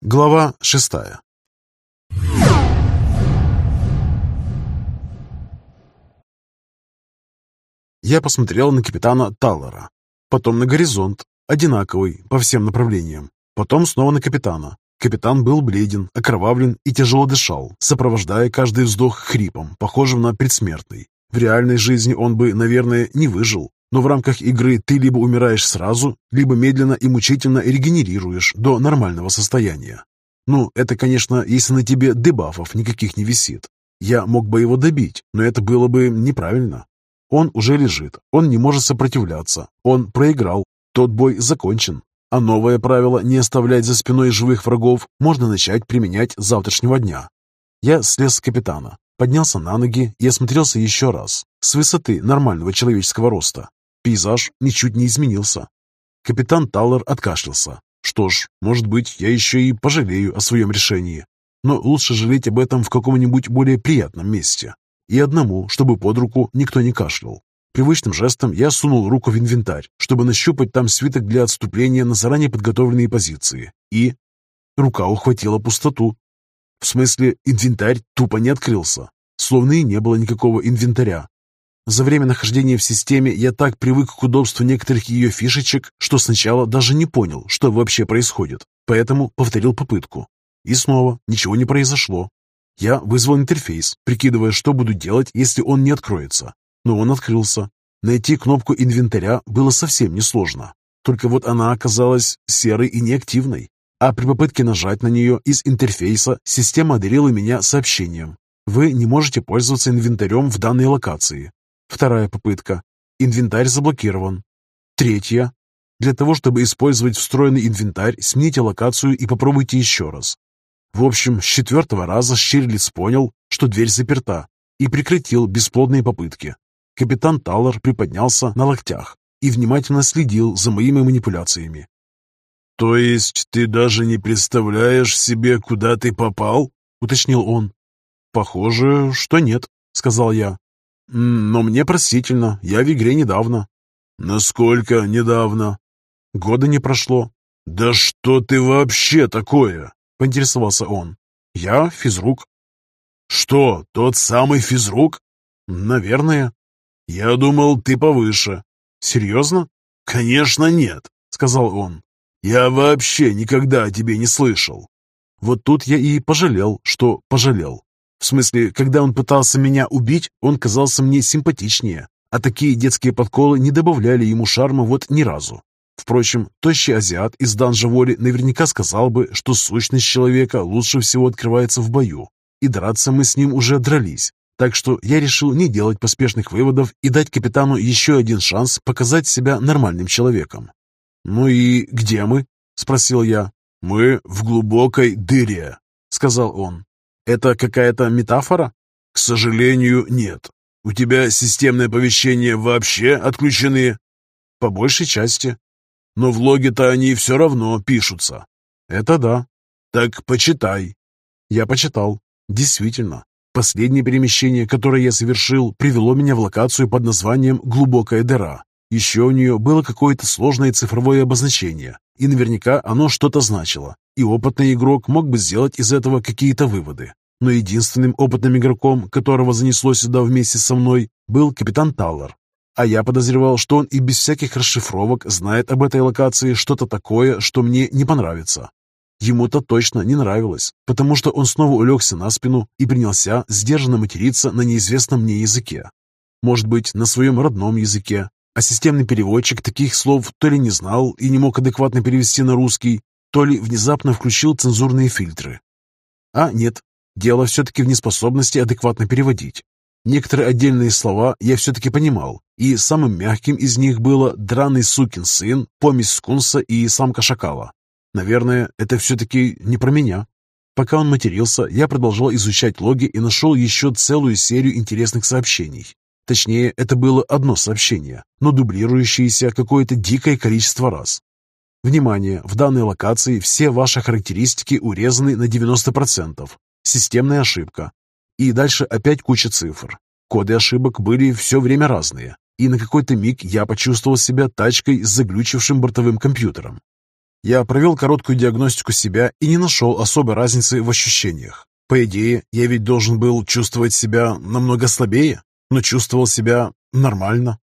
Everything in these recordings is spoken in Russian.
Глава шестая Я посмотрел на капитана Таллера, потом на горизонт, одинаковый по всем направлениям, потом снова на капитана. Капитан был бледен, окровавлен и тяжело дышал, сопровождая каждый вздох хрипом, похожим на предсмертный. В реальной жизни он бы, наверное, не выжил, но в рамках игры ты либо умираешь сразу, либо медленно и мучительно регенерируешь до нормального состояния. Ну, это, конечно, если на тебе дебафов никаких не висит. Я мог бы его добить, но это было бы неправильно. Он уже лежит, он не может сопротивляться, он проиграл, тот бой закончен. А новое правило не оставлять за спиной живых врагов можно начать применять с завтрашнего дня. Я слез с капитана, поднялся на ноги и осмотрелся еще раз, с высоты нормального человеческого роста. Пейзаж ничуть не изменился. Капитан Таллер откашлялся. Что ж, может быть, я еще и пожалею о своем решении. Но лучше жалеть об этом в каком-нибудь более приятном месте. И одному, чтобы под руку никто не кашлял. Привычным жестом я сунул руку в инвентарь, чтобы нащупать там свиток для отступления на заранее подготовленные позиции. И... Рука ухватила пустоту. В смысле, инвентарь тупо не открылся. Словно и не было никакого инвентаря. За время нахождения в системе я так привык к удобству некоторых ее фишечек, что сначала даже не понял, что вообще происходит. Поэтому повторил попытку. И снова ничего не произошло. Я вызвал интерфейс, прикидывая, что буду делать, если он не откроется. Но он открылся. Найти кнопку инвентаря было совсем несложно. Только вот она оказалась серой и неактивной. А при попытке нажать на нее из интерфейса система одарила меня сообщением. Вы не можете пользоваться инвентарем в данной локации. Вторая попытка. Инвентарь заблокирован. Третья. Для того, чтобы использовать встроенный инвентарь, смените локацию и попробуйте еще раз. В общем, с четвертого раза Щирлиц понял, что дверь заперта, и прекратил бесплодные попытки. Капитан Таллар приподнялся на локтях и внимательно следил за моими манипуляциями. «То есть ты даже не представляешь себе, куда ты попал?» — уточнил он. «Похоже, что нет», — сказал я. Но мне простительно, я в игре недавно. Насколько недавно? Года не прошло. Да что ты вообще такое? Поинтересовался он. Я физрук. Что, тот самый физрук? Наверное. Я думал, ты повыше. Серьезно? Конечно нет, сказал он. Я вообще никогда о тебе не слышал. Вот тут я и пожалел, что пожалел. В смысле, когда он пытался меня убить, он казался мне симпатичнее, а такие детские подколы не добавляли ему шарма вот ни разу. Впрочем, тощий азиат из данжа воли наверняка сказал бы, что сущность человека лучше всего открывается в бою, и драться мы с ним уже дрались. Так что я решил не делать поспешных выводов и дать капитану еще один шанс показать себя нормальным человеком. «Ну и где мы?» — спросил я. «Мы в глубокой дыре», — сказал он. Это какая-то метафора? К сожалению, нет. У тебя системные оповещения вообще отключены? По большей части. Но в логе-то они все равно пишутся. Это да. Так почитай. Я почитал. Действительно, последнее перемещение, которое я совершил, привело меня в локацию под названием «Глубокая дыра». Еще у нее было какое-то сложное цифровое обозначение, и наверняка оно что-то значило, и опытный игрок мог бы сделать из этого какие-то выводы. Но единственным опытным игроком, которого занесло сюда вместе со мной, был капитан Таллар. А я подозревал, что он и без всяких расшифровок знает об этой локации что-то такое, что мне не понравится. Ему-то точно не нравилось, потому что он снова улегся на спину и принялся сдержанно материться на неизвестном мне языке. Может быть, на своем родном языке, а системный переводчик таких слов то ли не знал и не мог адекватно перевести на русский, то ли внезапно включил цензурные фильтры. А нет, дело все-таки в неспособности адекватно переводить. Некоторые отдельные слова я все-таки понимал, и самым мягким из них было «драный сукин сын», «помесь скунса» и «самка шакала». Наверное, это все-таки не про меня. Пока он матерился, я продолжал изучать логи и нашел еще целую серию интересных сообщений. Точнее, это было одно сообщение, но дублирующееся какое-то дикое количество раз. Внимание! В данной локации все ваши характеристики урезаны на 90%. Системная ошибка. И дальше опять куча цифр. Коды ошибок были все время разные. И на какой-то миг я почувствовал себя тачкой с заглючившим бортовым компьютером. Я провел короткую диагностику себя и не нашел особой разницы в ощущениях. По идее, я ведь должен был чувствовать себя намного слабее, но чувствовал себя нормально.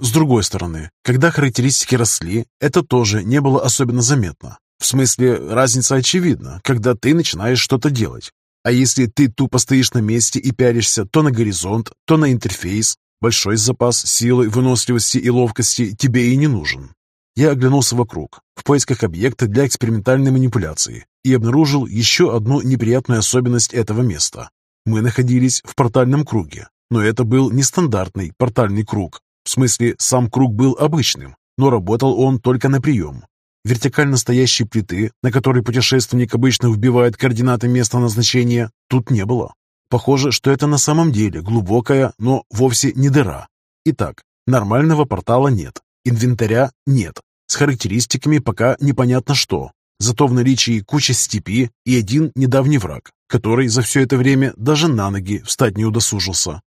С другой стороны, когда характеристики росли, это тоже не было особенно заметно. В смысле, разница очевидна, когда ты начинаешь что-то делать. А если ты тупо стоишь на месте и пялишься то на горизонт, то на интерфейс, большой запас силы, выносливости и ловкости тебе и не нужен. Я оглянулся вокруг, в поисках объекта для экспериментальной манипуляции, и обнаружил еще одну неприятную особенность этого места. Мы находились в портальном круге, но это был нестандартный портальный круг. В смысле, сам круг был обычным, но работал он только на прием. Вертикально стоящей плиты, на которой путешественник обычно вбивает координаты места назначения, тут не было. Похоже, что это на самом деле глубокая, но вовсе не дыра. Итак, нормального портала нет, Инвентаря нет. С характеристиками пока непонятно что. Зато в наличии куча степи и один недавний враг, который за все это время даже на ноги встать не удосужился.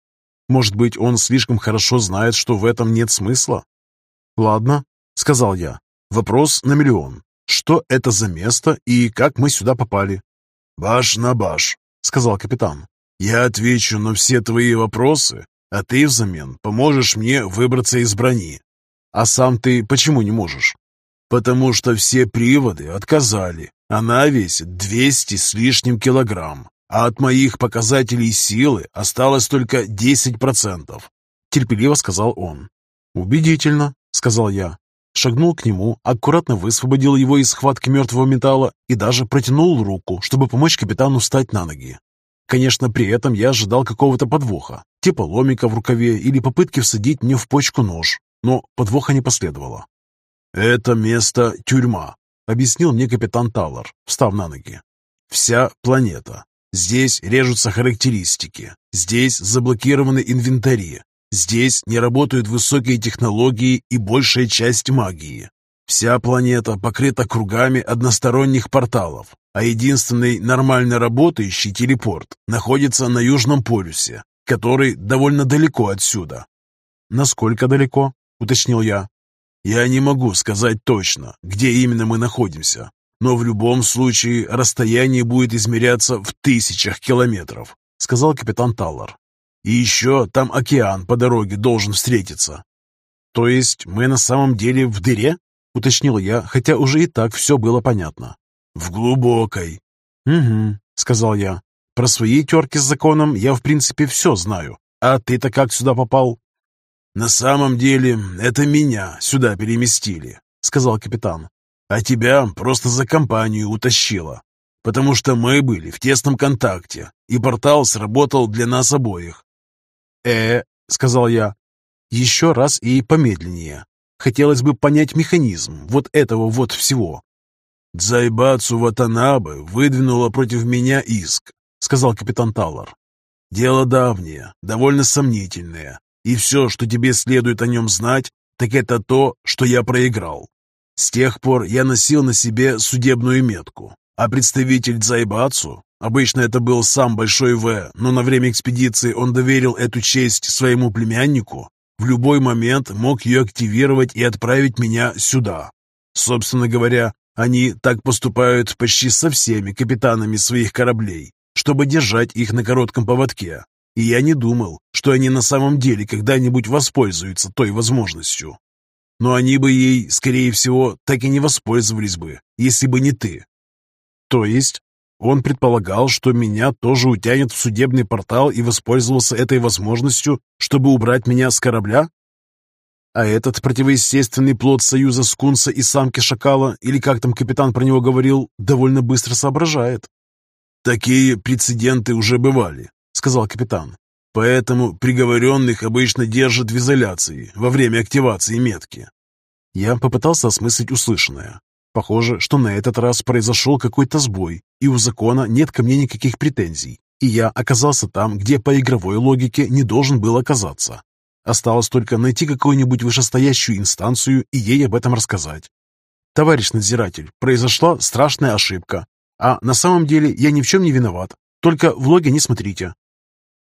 Может быть, он слишком хорошо знает, что в этом нет смысла? «Ладно», — сказал я. «Вопрос на миллион. Что это за место и как мы сюда попали?» «Баш на баш», — сказал капитан. «Я отвечу на все твои вопросы, а ты взамен поможешь мне выбраться из брони. А сам ты почему не можешь? Потому что все приводы отказали. Она весит 200 с лишним килограмм, а от моих показателей силы осталось только 10%. Терпеливо сказал он. Убедительно, сказал я. Шагнул к нему, аккуратно высвободил его из схватки мертвого металла и даже протянул руку, чтобы помочь капитану встать на ноги. Конечно, при этом я ожидал какого-то подвоха, типа ломика в рукаве или попытки всадить мне в почку нож но подвоха не последовало. «Это место — тюрьма», — объяснил мне капитан Таллар, встав на ноги. «Вся планета. Здесь режутся характеристики, здесь заблокированы инвентари, здесь не работают высокие технологии и большая часть магии. Вся планета покрыта кругами односторонних порталов, а единственный нормально работающий телепорт находится на Южном полюсе, который довольно далеко отсюда. Насколько далеко? — уточнил я. «Я не могу сказать точно, где именно мы находимся, но в любом случае расстояние будет измеряться в тысячах километров», — сказал капитан Таллар. «И еще там океан по дороге должен встретиться». «То есть мы на самом деле в дыре?» — уточнил я, хотя уже и так все было понятно. «В глубокой». «Угу», — сказал я. «Про свои терки с законом я в принципе все знаю. А ты-то как сюда попал?» «На самом деле, это меня сюда переместили», — сказал капитан. «А тебя просто за компанию утащило, потому что мы были в тесном контакте, и портал сработал для нас обоих». «Э, — сказал я, — еще раз и помедленнее. Хотелось бы понять механизм вот этого вот всего». «Дзайбацу Ватанабе выдвинула против меня иск», — сказал капитан Таллар. «Дело давнее, довольно сомнительное, и все, что тебе следует о нем знать, так это то, что я проиграл. С тех пор я носил на себе судебную метку, а представитель Дзайбацу, обычно это был сам Большой В, но на время экспедиции он доверил эту честь своему племяннику, в любой момент мог ее активировать и отправить меня сюда. Собственно говоря, они так поступают почти со всеми капитанами своих кораблей, чтобы держать их на коротком поводке, и я не думал, что они на самом деле когда-нибудь воспользуются той возможностью. Но они бы ей, скорее всего, так и не воспользовались бы, если бы не ты. То есть он предполагал, что меня тоже утянет в судебный портал и воспользовался этой возможностью, чтобы убрать меня с корабля? А этот противоестественный плод союза скунса и самки шакала, или как там капитан про него говорил, довольно быстро соображает. Такие прецеденты уже бывали, сказал капитан. «Поэтому приговоренных обычно держат в изоляции во время активации метки». Я попытался осмыслить услышанное. Похоже, что на этот раз произошел какой-то сбой, и у закона нет ко мне никаких претензий, и я оказался там, где по игровой логике не должен был оказаться. Осталось только найти какую-нибудь вышестоящую инстанцию и ей об этом рассказать. Товарищ надзиратель, произошла страшная ошибка, а на самом деле я ни в чем не виноват, только в логе не смотрите.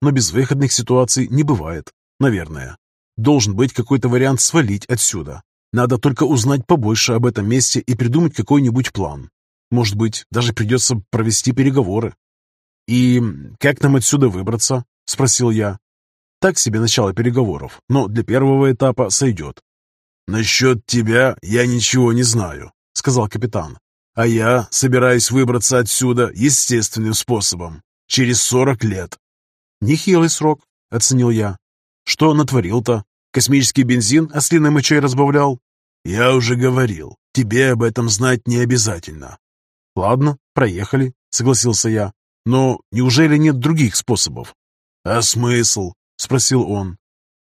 Но безвыходных ситуаций не бывает, наверное. Должен быть какой-то вариант свалить отсюда. Надо только узнать побольше об этом месте и придумать какой-нибудь план. Может быть, даже придется провести переговоры. «И как нам отсюда выбраться?» – спросил я. Так себе начало переговоров, но для первого этапа сойдет. «Насчет тебя я ничего не знаю», — сказал капитан. «А я собираюсь выбраться отсюда естественным способом, через сорок лет». «Нехилый срок», — оценил я. «Что натворил-то? Космический бензин ослиной мочой разбавлял?» «Я уже говорил, тебе об этом знать не обязательно». «Ладно, проехали», — согласился я. «Но неужели нет других способов?» «А смысл?» — спросил он.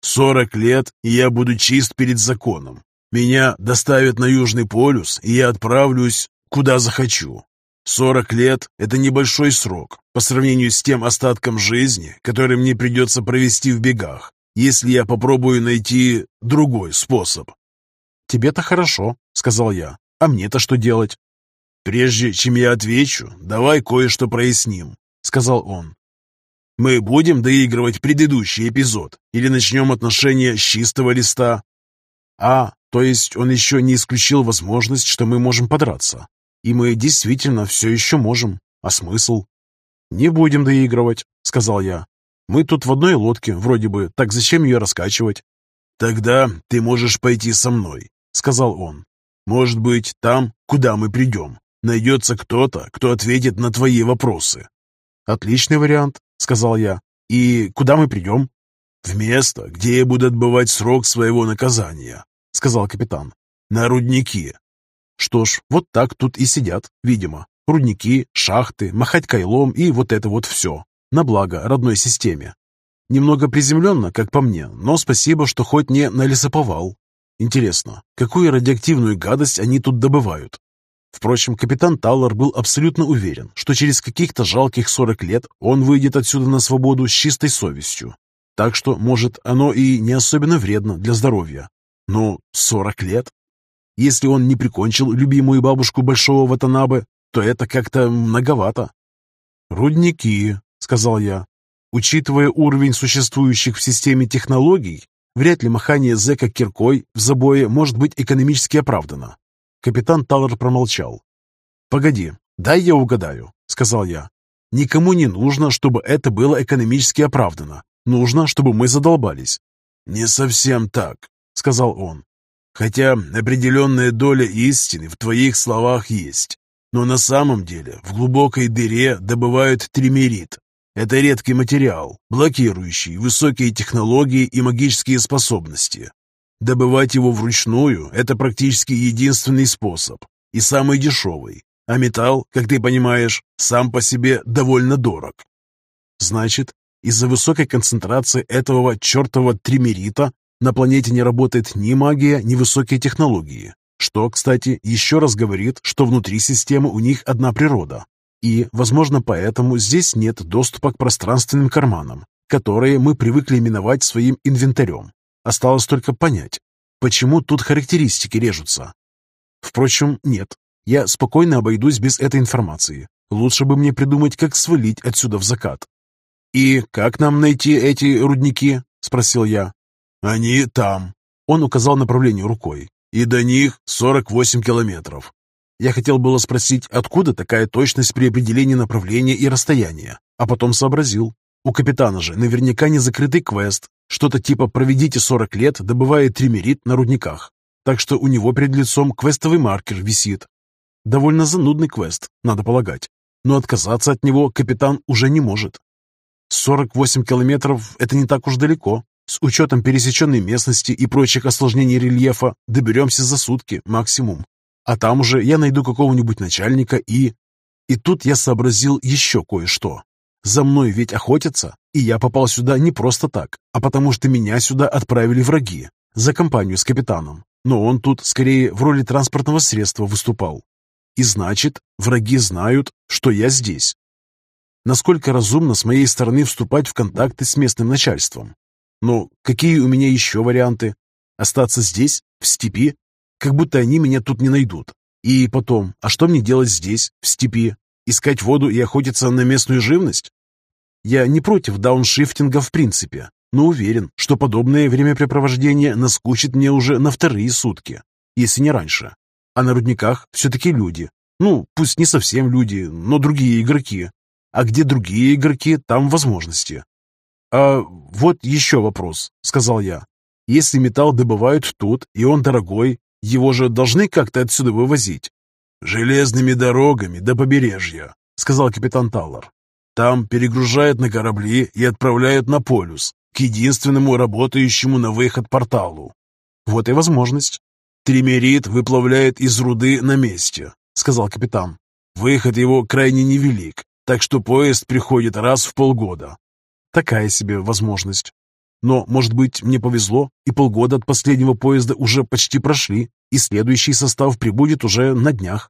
«Сорок лет, и я буду чист перед законом. Меня доставят на Южный полюс, и я отправлюсь, куда захочу. Сорок лет – это небольшой срок по сравнению с тем остатком жизни, который мне придется провести в бегах, если я попробую найти другой способ. «Тебе-то хорошо», — сказал я. «А мне-то что делать?» «Прежде чем я отвечу, давай кое-что проясним», — сказал он. «Мы будем доигрывать предыдущий эпизод или начнем отношения с чистого листа?» «А, то есть он еще не исключил возможность, что мы можем подраться. И мы действительно все еще можем. А смысл?» «Не будем доигрывать», — сказал я. «Мы тут в одной лодке, вроде бы, так зачем ее раскачивать?» «Тогда ты можешь пойти со мной», — сказал он. «Может быть, там, куда мы придем, найдется кто-то, кто ответит на твои вопросы». «Отличный вариант», — сказал я. «И куда мы придем?» «В место, где я буду отбывать срок своего наказания», — сказал капитан. «На рудники». Что ж, вот так тут и сидят, видимо. Рудники, шахты, махать кайлом и вот это вот все. На благо родной системе. Немного приземленно, как по мне, но спасибо, что хоть не на лесоповал. Интересно, какую радиоактивную гадость они тут добывают? Впрочем, капитан Таллар был абсолютно уверен, что через каких-то жалких 40 лет он выйдет отсюда на свободу с чистой совестью. Так что, может, оно и не особенно вредно для здоровья. Но 40 лет? Если он не прикончил любимую бабушку Большого Ватанабе, то это как-то многовато. «Рудники», — сказал я. Учитывая уровень существующих в системе технологий, вряд ли махание зэка киркой в забое может быть экономически оправдано. Капитан Таллар промолчал. «Погоди, дай я угадаю», — сказал я. «Никому не нужно, чтобы это было экономически оправдано. Нужно, чтобы мы задолбались». «Не совсем так», — сказал он. «Хотя определенная доля истины в твоих словах есть. Но на самом деле в глубокой дыре добывают тримерит. Это редкий материал, блокирующий высокие технологии и магические способности. Добывать его вручную – это практически единственный способ и самый дешевый, а металл, как ты понимаешь, сам по себе довольно дорог. Значит, из-за высокой концентрации этого чертового тримерита на планете не работает ни магия, ни высокие технологии, что, кстати, еще раз говорит, что внутри системы у них одна природа. И, возможно, поэтому здесь нет доступа к пространственным карманам, которые мы привыкли именовать своим инвентарем. Осталось только понять, почему тут характеристики режутся. Впрочем, нет, я спокойно обойдусь без этой информации. Лучше бы мне придумать, как свалить отсюда в закат. «И как нам найти эти рудники?» — спросил я. «Они там», — он указал направление рукой. «И до них 48 километров». Я хотел было спросить, откуда такая точность при определении направления и расстояния, а потом сообразил. У капитана же наверняка не закрытый квест, что-то типа «проведите 40 лет, добывая тримерит на рудниках». Так что у него перед лицом квестовый маркер висит. Довольно занудный квест, надо полагать. Но отказаться от него капитан уже не может. 48 километров – это не так уж далеко. С учетом пересеченной местности и прочих осложнений рельефа доберемся за сутки максимум. А там уже я найду какого-нибудь начальника и... И тут я сообразил еще кое-что. За мной ведь охотятся, и я попал сюда не просто так, а потому что меня сюда отправили враги, за компанию с капитаном. Но он тут скорее в роли транспортного средства выступал. И значит, враги знают, что я здесь. Насколько разумно с моей стороны вступать в контакты с местным начальством? Но какие у меня еще варианты? Остаться здесь, в степи? Как будто они меня тут не найдут. И потом, а что мне делать здесь, в степи? Искать воду и охотиться на местную живность? Я не против дауншифтинга в принципе, но уверен, что подобное времяпрепровождение наскучит мне уже на вторые сутки. если не раньше. А на рудниках все-таки люди. Ну, пусть не совсем люди, но другие игроки. А где другие игроки, там возможности. «А вот еще вопрос», — сказал я. «Если металл добывают тут, и он дорогой, его же должны как-то отсюда вывозить?» «Железными дорогами до побережья», — сказал капитан Таллар. «Там перегружают на корабли и отправляют на полюс, к единственному работающему на выход порталу». «Вот и возможность». «Тримерит выплавляет из руды на месте», — сказал капитан. «Выход его крайне невелик, так что поезд приходит раз в полгода. Такая себе возможность. Но, может быть, мне повезло, и полгода от последнего поезда уже почти прошли, и следующий состав прибудет уже на днях.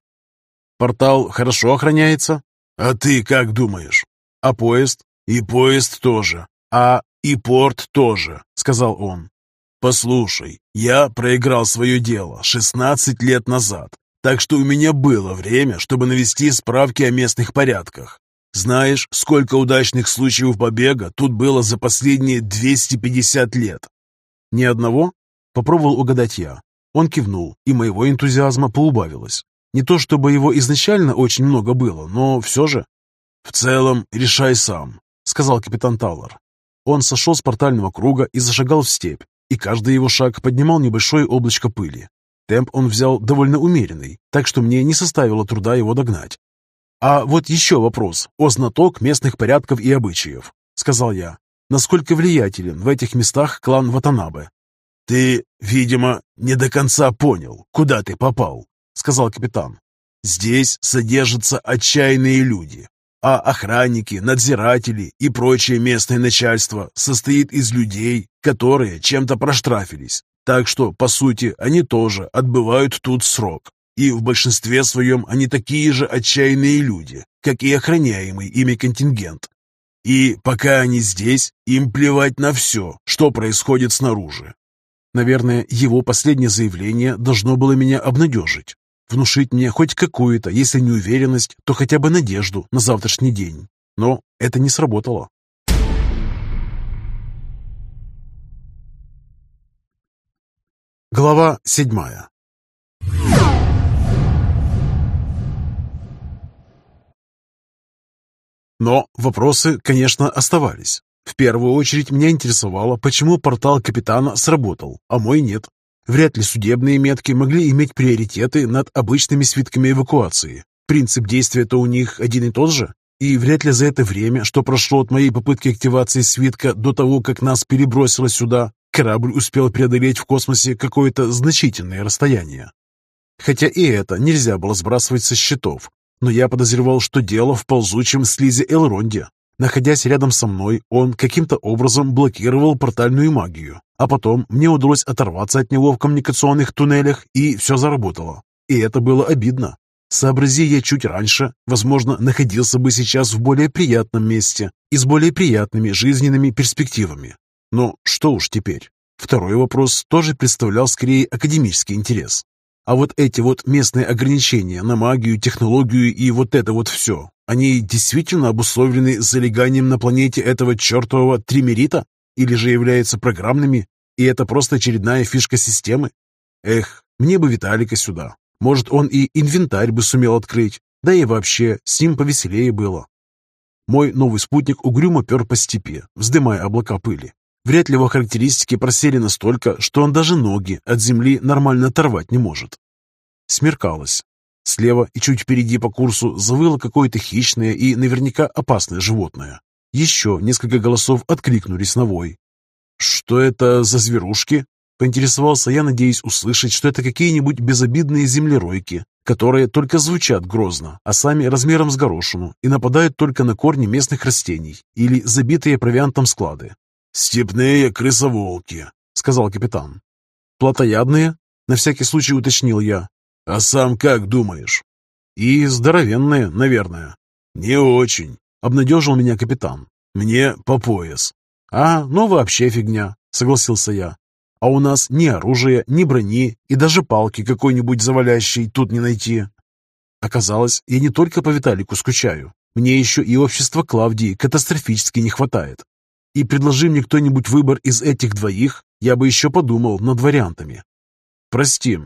Портал хорошо охраняется? А ты как думаешь? А поезд? И поезд тоже. А и порт тоже, сказал он. Послушай, я проиграл свое дело 16 лет назад, так что у меня было время, чтобы навести справки о местных порядках. Знаешь, сколько удачных случаев побега тут было за последние 250 лет? Ни одного? Попробовал угадать я. Он кивнул, и моего энтузиазма поубавилось. Не то чтобы его изначально очень много было, но все же. «В целом, решай сам», — сказал капитан Таллар. Он сошел с портального круга и зашагал в степь, и каждый его шаг поднимал небольшое облачко пыли. Темп он взял довольно умеренный, так что мне не составило труда его догнать. «А вот еще вопрос о знаток местных порядков и обычаев», — сказал я. «Насколько влиятелен в этих местах клан Ватанабе?» «Ты, видимо, не до конца понял, куда ты попал», — сказал капитан. «Здесь содержатся отчаянные люди, а охранники, надзиратели и прочее местное начальство состоит из людей, которые чем-то проштрафились. Так что, по сути, они тоже отбывают тут срок. И в большинстве своем они такие же отчаянные люди, как и охраняемый ими контингент. И пока они здесь, им плевать на все, что происходит снаружи. Наверное, его последнее заявление должно было меня обнадежить, внушить мне хоть какую-то, если не уверенность, то хотя бы надежду на завтрашний день. Но это не сработало. Глава седьмая Но вопросы, конечно, оставались. В первую очередь меня интересовало, почему портал капитана сработал, а мой нет. Вряд ли судебные метки могли иметь приоритеты над обычными свитками эвакуации. Принцип действия-то у них один и тот же. И вряд ли за это время, что прошло от моей попытки активации свитка до того, как нас перебросило сюда, корабль успел преодолеть в космосе какое-то значительное расстояние. Хотя и это нельзя было сбрасывать со счетов но я подозревал, что дело в ползучем слизе Элронде. Находясь рядом со мной, он каким-то образом блокировал портальную магию, а потом мне удалось оторваться от него в коммуникационных туннелях, и все заработало. И это было обидно. Сообрази я чуть раньше, возможно, находился бы сейчас в более приятном месте и с более приятными жизненными перспективами. Но что уж теперь. Второй вопрос тоже представлял скорее академический интерес. А вот эти вот местные ограничения на магию, технологию и вот это вот все, они действительно обусловлены залеганием на планете этого чертового тримерита? Или же являются программными, и это просто очередная фишка системы? Эх, мне бы Виталика сюда. Может, он и инвентарь бы сумел открыть, да и вообще, с ним повеселее было. Мой новый спутник угрюмо пер по степи, вздымая облака пыли. Вряд ли его характеристики просели настолько, что он даже ноги от земли нормально оторвать не может. Смеркалось. Слева и чуть впереди по курсу завыло какое-то хищное и наверняка опасное животное. Еще несколько голосов откликнулись на вой. «Что это за зверушки?» Поинтересовался я, надеясь услышать, что это какие-нибудь безобидные землеройки, которые только звучат грозно, а сами размером с горошину и нападают только на корни местных растений или забитые провиантом склады. «Степные крысоволки», — сказал капитан. «Плотоядные?» — на всякий случай уточнил я. «А сам как думаешь?» «И здоровенные, наверное». «Не очень», — обнадежил меня капитан. «Мне по пояс». «А, ну вообще фигня», — согласился я. «А у нас ни оружия, ни брони и даже палки какой-нибудь завалящей тут не найти». Оказалось, я не только по Виталику скучаю. Мне еще и общества Клавдии катастрофически не хватает. И предложи мне кто-нибудь выбор из этих двоих, я бы еще подумал над вариантами. «Прости»,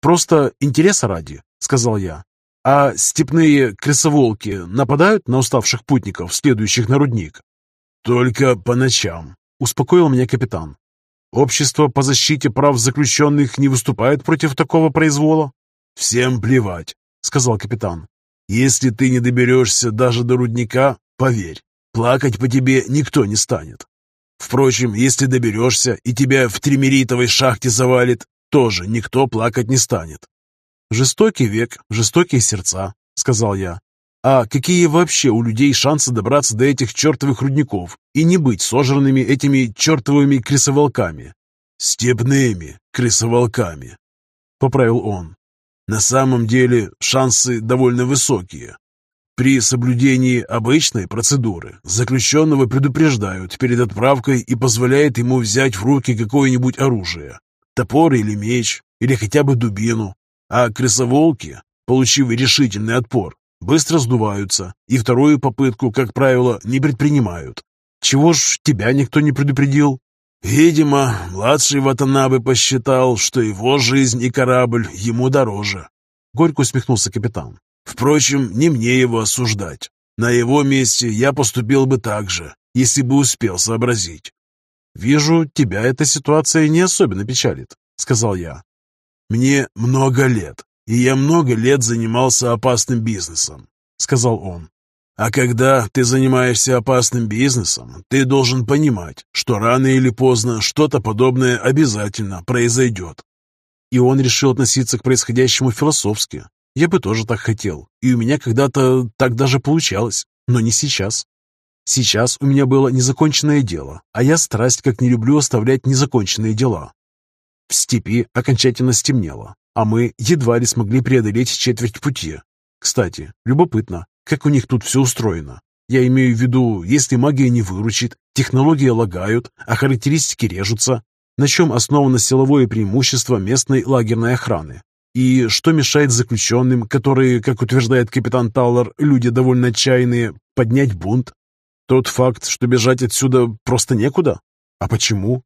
просто интереса ради», — сказал я. «А степные крысоволки нападают на уставших путников, следующих на рудник?» «Только по ночам», — успокоил меня капитан. «Общество по защите прав заключенных не выступает против такого произвола?» «Всем плевать», — сказал капитан. «Если ты не доберешься даже до рудника, поверь, плакать по тебе никто не станет. Впрочем, если доберешься и тебя в тримеритовой шахте завалит, тоже никто плакать не станет. «Жестокий век, жестокие сердца», — сказал я. «А какие вообще у людей шансы добраться до этих чертовых рудников и не быть сожранными этими чертовыми крысоволками?» «Степными крысоволками», — поправил он. «На самом деле шансы довольно высокие. При соблюдении обычной процедуры заключенного предупреждают перед отправкой и позволяют ему взять в руки какое-нибудь оружие, топор или меч, или хотя бы дубину. А крысоволки, получив решительный отпор, быстро сдуваются и вторую попытку, как правило, не предпринимают. Чего ж тебя никто не предупредил? Видимо, младший Ватанабе посчитал, что его жизнь и корабль ему дороже. Горько усмехнулся капитан. Впрочем, не мне его осуждать. На его месте я поступил бы так же, если бы успел сообразить. «Вижу, тебя эта ситуация не особенно печалит», — сказал я. «Мне много лет, и я много лет занимался опасным бизнесом», — сказал он. «А когда ты занимаешься опасным бизнесом, ты должен понимать, что рано или поздно что-то подобное обязательно произойдет». И он решил относиться к происходящему философски, я бы тоже так хотел, и у меня когда-то так даже получалось, но не сейчас. Сейчас у меня было незаконченное дело, а я страсть как не люблю оставлять незаконченные дела. В степи окончательно стемнело, а мы едва ли смогли преодолеть четверть пути. Кстати, любопытно, как у них тут все устроено. Я имею в виду, если магия не выручит, технологии лагают, а характеристики режутся, на чем основано силовое преимущество местной лагерной охраны. И что мешает заключенным, которые, как утверждает капитан Таллар, люди довольно отчаянные, поднять бунт? Тот факт, что бежать отсюда просто некуда? А почему?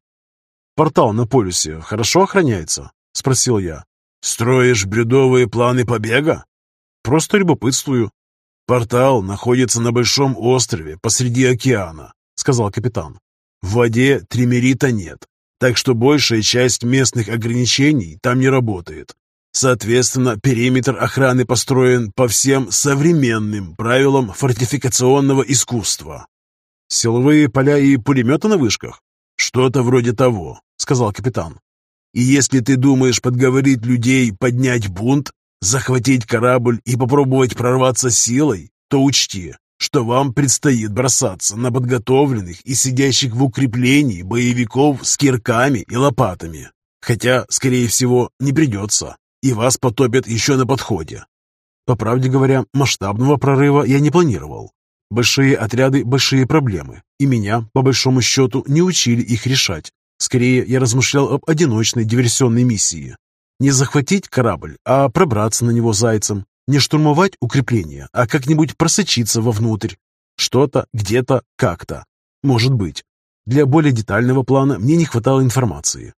Портал на полюсе хорошо охраняется? Спросил я. Строишь бредовые планы побега? Просто любопытствую. Портал находится на большом острове посреди океана, сказал капитан. В воде тримерита нет, так что большая часть местных ограничений там не работает. Соответственно, периметр охраны построен по всем современным правилам фортификационного искусства. Силовые поля и пулеметы на вышках? Что-то вроде того, сказал капитан. И если ты думаешь подговорить людей поднять бунт, захватить корабль и попробовать прорваться силой, то учти, что вам предстоит бросаться на подготовленных и сидящих в укреплении боевиков с кирками и лопатами. Хотя, скорее всего, не придется и вас потопят еще на подходе. По правде говоря, масштабного прорыва я не планировал. Большие отряды – большие проблемы, и меня, по большому счету, не учили их решать. Скорее, я размышлял об одиночной диверсионной миссии. Не захватить корабль, а пробраться на него зайцем. Не штурмовать укрепления, а как-нибудь просочиться вовнутрь. Что-то, где-то, как-то. Может быть. Для более детального плана мне не хватало информации.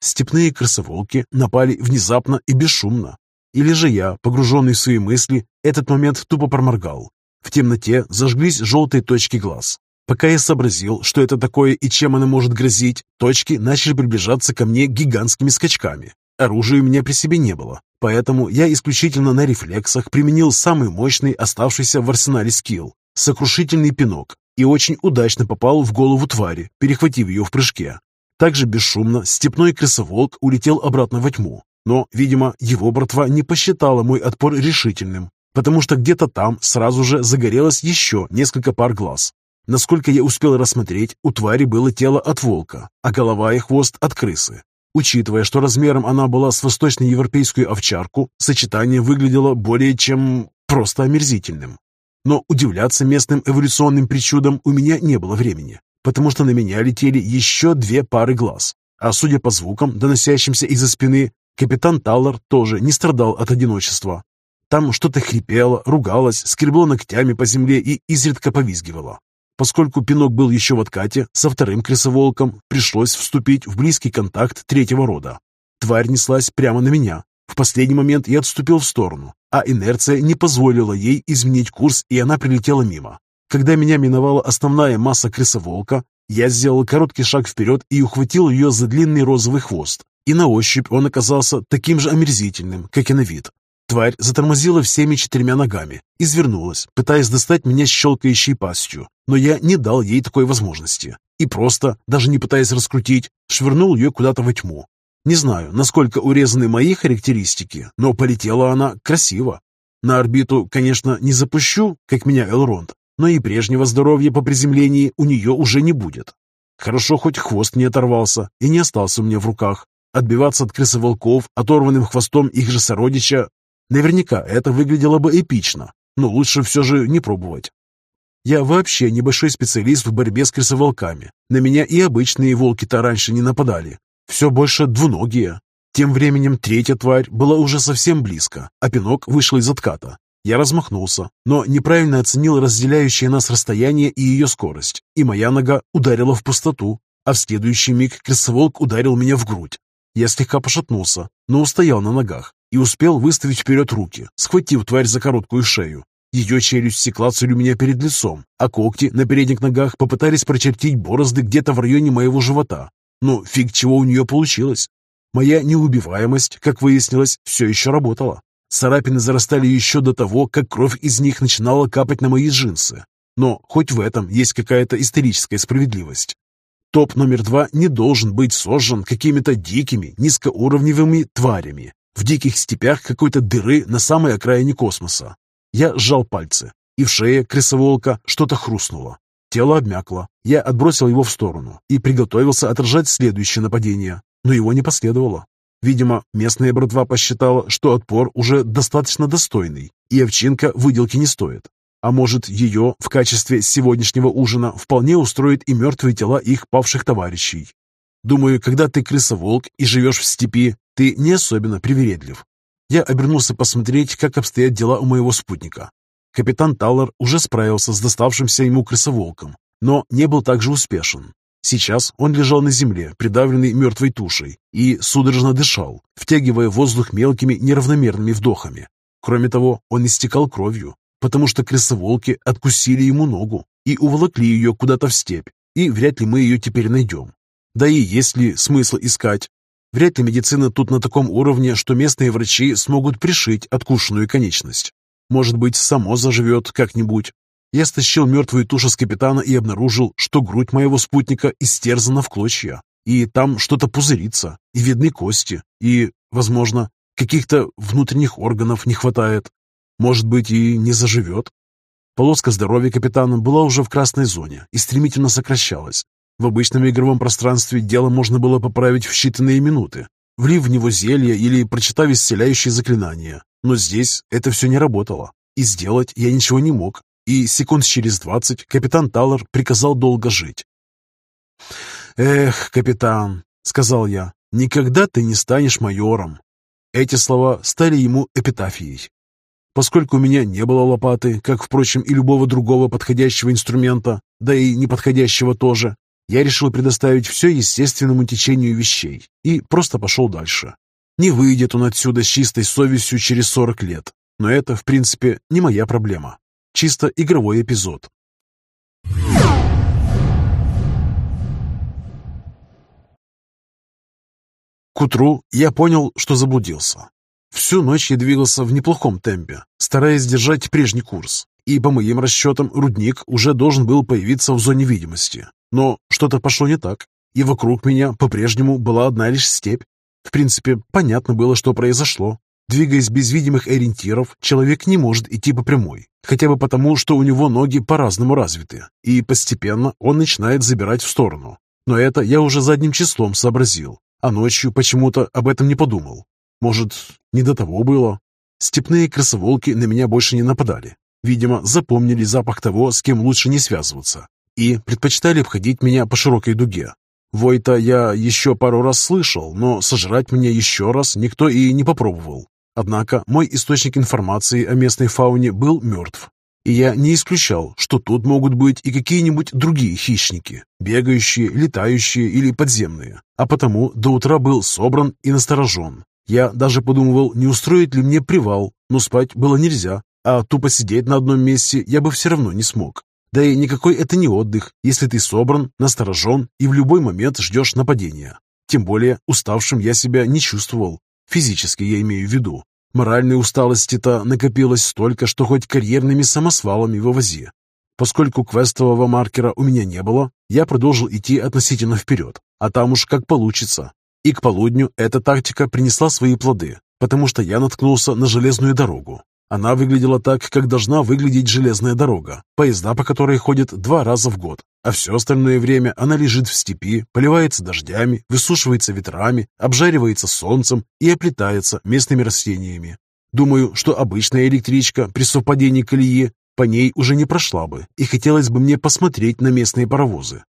Степные красоволки напали внезапно и бесшумно. Или же я, погруженный в свои мысли, этот момент тупо проморгал. В темноте зажглись желтые точки глаз. Пока я сообразил, что это такое и чем оно может грозить, точки начали приближаться ко мне гигантскими скачками. Оружия у меня при себе не было, поэтому я исключительно на рефлексах применил самый мощный оставшийся в арсенале скилл – сокрушительный пинок, и очень удачно попал в голову твари, перехватив ее в прыжке. Также бесшумно степной крысоволк улетел обратно во тьму, но, видимо, его братва не посчитала мой отпор решительным, потому что где-то там сразу же загорелось еще несколько пар глаз. Насколько я успел рассмотреть, у твари было тело от волка, а голова и хвост от крысы. Учитывая, что размером она была с восточноевропейскую овчарку, сочетание выглядело более чем просто омерзительным. Но удивляться местным эволюционным причудам у меня не было времени потому что на меня летели еще две пары глаз. А судя по звукам, доносящимся из-за спины, капитан Таллар тоже не страдал от одиночества. Там что-то хрипело, ругалось, скребло ногтями по земле и изредка повизгивало. Поскольку пинок был еще в откате, со вторым крысоволком пришлось вступить в близкий контакт третьего рода. Тварь неслась прямо на меня, В последний момент я отступил в сторону, а инерция не позволила ей изменить курс, и она прилетела мимо. Когда меня миновала основная масса крысоволка, я сделал короткий шаг вперед и ухватил ее за длинный розовый хвост. И на ощупь он оказался таким же омерзительным, как и на вид. Тварь затормозила всеми четырьмя ногами, извернулась, пытаясь достать меня щелкающей пастью, но я не дал ей такой возможности. И просто, даже не пытаясь раскрутить, швырнул ее куда-то во тьму. Не знаю, насколько урезаны мои характеристики, но полетела она красиво. На орбиту, конечно, не запущу, как меня Элронд, но и прежнего здоровья по приземлении у нее уже не будет. Хорошо, хоть хвост не оторвался и не остался у меня в руках. Отбиваться от крысы-волков, оторванным хвостом их же сородича, наверняка это выглядело бы эпично, но лучше все же не пробовать. Я вообще небольшой специалист в борьбе с крысоволками. На меня и обычные волки-то раньше не нападали. Все больше двуногие. Тем временем третья тварь была уже совсем близко, а пинок вышел из отката. Я размахнулся, но неправильно оценил разделяющее нас расстояние и ее скорость, и моя нога ударила в пустоту, а в следующий миг крысоволк ударил меня в грудь. Я слегка пошатнулся, но устоял на ногах и успел выставить вперед руки, схватив тварь за короткую шею. Ее челюсть стекла у меня перед лицом, а когти на передних ногах попытались прочертить борозды где-то в районе моего живота. Но фиг чего у нее получилось. Моя неубиваемость, как выяснилось, все еще работала. Царапины зарастали еще до того, как кровь из них начинала капать на мои джинсы. Но хоть в этом есть какая-то историческая справедливость. Топ номер два не должен быть сожжен какими-то дикими, низкоуровневыми тварями в диких степях какой-то дыры на самой окраине космоса. Я сжал пальцы, и в шее крысоволка что-то хрустнуло. Тело обмякло. Я отбросил его в сторону и приготовился отражать следующее нападение, но его не последовало. Видимо, местная братва посчитала, что отпор уже достаточно достойный, и овчинка выделки не стоит. А может, ее в качестве сегодняшнего ужина вполне устроит и мертвые тела их павших товарищей. Думаю, когда ты крысоволк и живешь в степи, ты не особенно привередлив. Я обернулся посмотреть, как обстоят дела у моего спутника. Капитан Таллар уже справился с доставшимся ему крысоволком, но не был так же успешен. Сейчас он лежал на земле, придавленный мертвой тушей, и судорожно дышал, втягивая воздух мелкими неравномерными вдохами. Кроме того, он истекал кровью, потому что крысоволки откусили ему ногу и уволокли ее куда-то в степь, и вряд ли мы ее теперь найдем. Да и есть ли смысл искать? Вряд ли медицина тут на таком уровне, что местные врачи смогут пришить откушенную конечность. Может быть, само заживет как-нибудь, я стащил мертвую тушу с капитана и обнаружил, что грудь моего спутника истерзана в клочья, и там что-то пузырится, и видны кости, и, возможно, каких-то внутренних органов не хватает. Может быть, и не заживет. Полоска здоровья капитана была уже в красной зоне и стремительно сокращалась. В обычном игровом пространстве дело можно было поправить в считанные минуты, влив в него зелье или прочитав исцеляющие заклинания. Но здесь это все не работало, и сделать я ничего не мог, и секунд через двадцать капитан Таллар приказал долго жить. «Эх, капитан», — сказал я, — «никогда ты не станешь майором». Эти слова стали ему эпитафией. Поскольку у меня не было лопаты, как, впрочем, и любого другого подходящего инструмента, да и неподходящего тоже, я решил предоставить все естественному течению вещей и просто пошел дальше. Не выйдет он отсюда с чистой совестью через 40 лет, но это, в принципе, не моя проблема. Чисто игровой эпизод. К утру я понял, что заблудился. Всю ночь я двигался в неплохом темпе, стараясь держать прежний курс. И по моим расчетам, рудник уже должен был появиться в зоне видимости. Но что-то пошло не так, и вокруг меня по-прежнему была одна лишь степь. В принципе, понятно было, что произошло. Двигаясь без видимых ориентиров, человек не может идти по прямой, хотя бы потому, что у него ноги по-разному развиты, и постепенно он начинает забирать в сторону. Но это я уже задним числом сообразил, а ночью почему-то об этом не подумал. Может, не до того было? Степные красоволки на меня больше не нападали. Видимо, запомнили запах того, с кем лучше не связываться, и предпочитали обходить меня по широкой дуге. Вой-то я еще пару раз слышал, но сожрать меня еще раз никто и не попробовал. Однако мой источник информации о местной фауне был мертв, и я не исключал, что тут могут быть и какие-нибудь другие хищники, бегающие, летающие или подземные, а потому до утра был собран и насторожен. Я даже подумывал, не устроить ли мне привал, но спать было нельзя, а тупо сидеть на одном месте я бы все равно не смог. Да и никакой это не отдых, если ты собран, насторожен и в любой момент ждешь нападения. Тем более уставшим я себя не чувствовал. Физически я имею в виду. Моральной усталости-то накопилось столько, что хоть карьерными самосвалами вывози. Поскольку квестового маркера у меня не было, я продолжил идти относительно вперед, а там уж как получится. И к полудню эта тактика принесла свои плоды, потому что я наткнулся на железную дорогу. Она выглядела так, как должна выглядеть железная дорога, поезда по которой ходят два раза в год, а все остальное время она лежит в степи, поливается дождями, высушивается ветрами, обжаривается солнцем и оплетается местными растениями. Думаю, что обычная электричка при совпадении колеи по ней уже не прошла бы, и хотелось бы мне посмотреть на местные паровозы.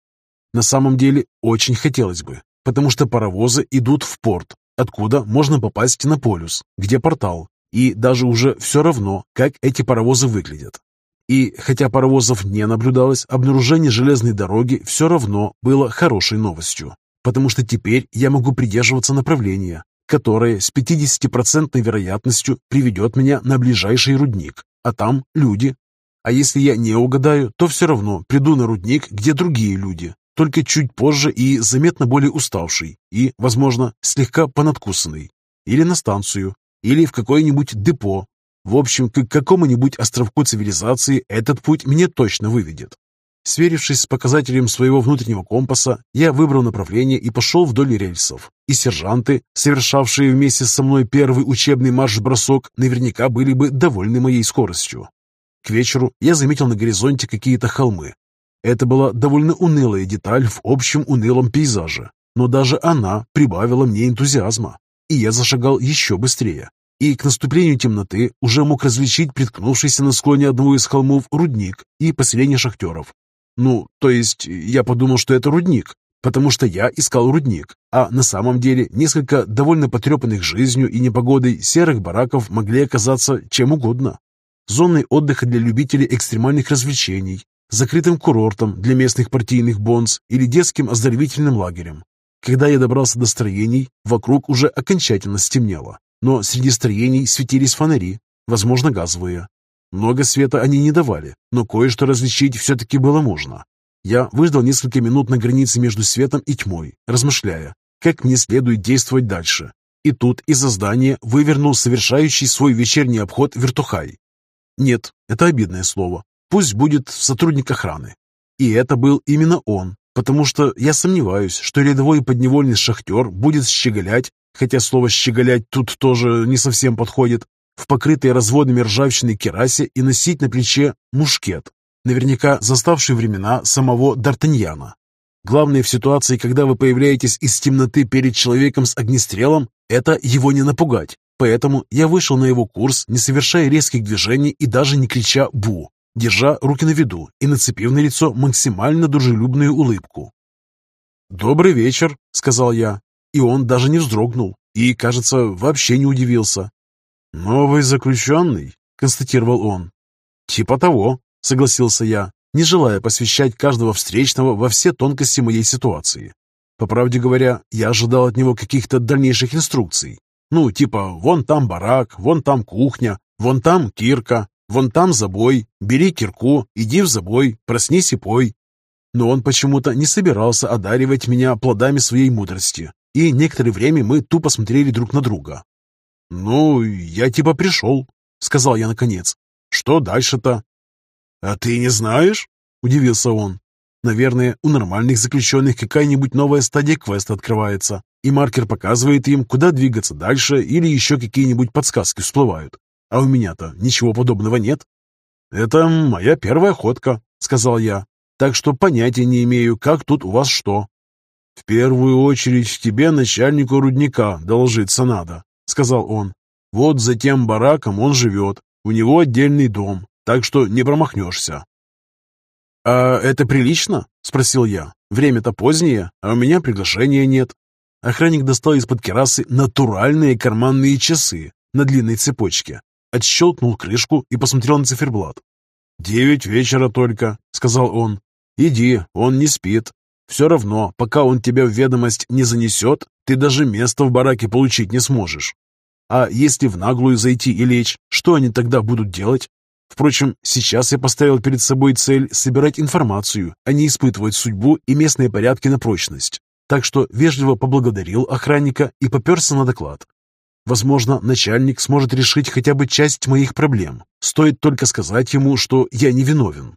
На самом деле, очень хотелось бы, потому что паровозы идут в порт, откуда можно попасть на полюс, где портал, и даже уже все равно, как эти паровозы выглядят. И хотя паровозов не наблюдалось, обнаружение железной дороги все равно было хорошей новостью, потому что теперь я могу придерживаться направления, которое с 50% вероятностью приведет меня на ближайший рудник, а там люди. А если я не угадаю, то все равно приду на рудник, где другие люди, только чуть позже и заметно более уставший, и, возможно, слегка понадкусанный. Или на станцию, или в какое-нибудь депо. В общем, к какому-нибудь островку цивилизации этот путь мне точно выведет. Сверившись с показателем своего внутреннего компаса, я выбрал направление и пошел вдоль рельсов. И сержанты, совершавшие вместе со мной первый учебный марш-бросок, наверняка были бы довольны моей скоростью. К вечеру я заметил на горизонте какие-то холмы. Это была довольно унылая деталь в общем унылом пейзаже, но даже она прибавила мне энтузиазма и я зашагал еще быстрее. И к наступлению темноты уже мог различить приткнувшийся на склоне одного из холмов рудник и поселение шахтеров. Ну, то есть я подумал, что это рудник, потому что я искал рудник, а на самом деле несколько довольно потрепанных жизнью и непогодой серых бараков могли оказаться чем угодно. Зоной отдыха для любителей экстремальных развлечений, закрытым курортом для местных партийных бонз или детским оздоровительным лагерем. Когда я добрался до строений, вокруг уже окончательно стемнело, но среди строений светились фонари, возможно, газовые. Много света они не давали, но кое-что различить все-таки было можно. Я выждал несколько минут на границе между светом и тьмой, размышляя, как мне следует действовать дальше. И тут из-за здания вывернул совершающий свой вечерний обход вертухай. Нет, это обидное слово. Пусть будет сотрудник охраны. И это был именно он, потому что я сомневаюсь, что рядовой подневольный шахтер будет щеголять, хотя слово «щеголять» тут тоже не совсем подходит, в покрытой разводами ржавчины керасе и носить на плече мушкет, наверняка заставший времена самого Д'Артаньяна. Главное в ситуации, когда вы появляетесь из темноты перед человеком с огнестрелом, это его не напугать. Поэтому я вышел на его курс, не совершая резких движений и даже не крича «бу» держа руки на виду и нацепив на лицо максимально дружелюбную улыбку. «Добрый вечер», — сказал я, и он даже не вздрогнул и, кажется, вообще не удивился. «Новый заключенный», — констатировал он. «Типа того», — согласился я, не желая посвящать каждого встречного во все тонкости моей ситуации. По правде говоря, я ожидал от него каких-то дальнейших инструкций. Ну, типа, вон там барак, вон там кухня, вон там кирка, Вон там забой, бери кирку, иди в забой, проснись и пой. Но он почему-то не собирался одаривать меня плодами своей мудрости, и некоторое время мы тупо смотрели друг на друга. «Ну, я типа пришел», — сказал я наконец. «Что дальше-то?» «А ты не знаешь?» — удивился он. «Наверное, у нормальных заключенных какая-нибудь новая стадия квеста открывается, и маркер показывает им, куда двигаться дальше, или еще какие-нибудь подсказки всплывают. А у меня-то ничего подобного нет. Это моя первая ходка, сказал я. Так что понятия не имею, как тут у вас что. В первую очередь тебе, начальнику рудника, доложиться надо, сказал он. Вот за тем бараком он живет. У него отдельный дом, так что не промахнешься. «А это прилично?» – спросил я. «Время-то позднее, а у меня приглашения нет». Охранник достал из-под керасы натуральные карманные часы на длинной цепочке отщелкнул крышку и посмотрел на циферблат. «Девять вечера только», — сказал он. «Иди, он не спит. Все равно, пока он тебя в ведомость не занесет, ты даже место в бараке получить не сможешь. А если в наглую зайти и лечь, что они тогда будут делать? Впрочем, сейчас я поставил перед собой цель собирать информацию, а не испытывать судьбу и местные порядки на прочность. Так что вежливо поблагодарил охранника и поперся на доклад. Возможно, начальник сможет решить хотя бы часть моих проблем. Стоит только сказать ему, что я не виновен.